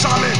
solid.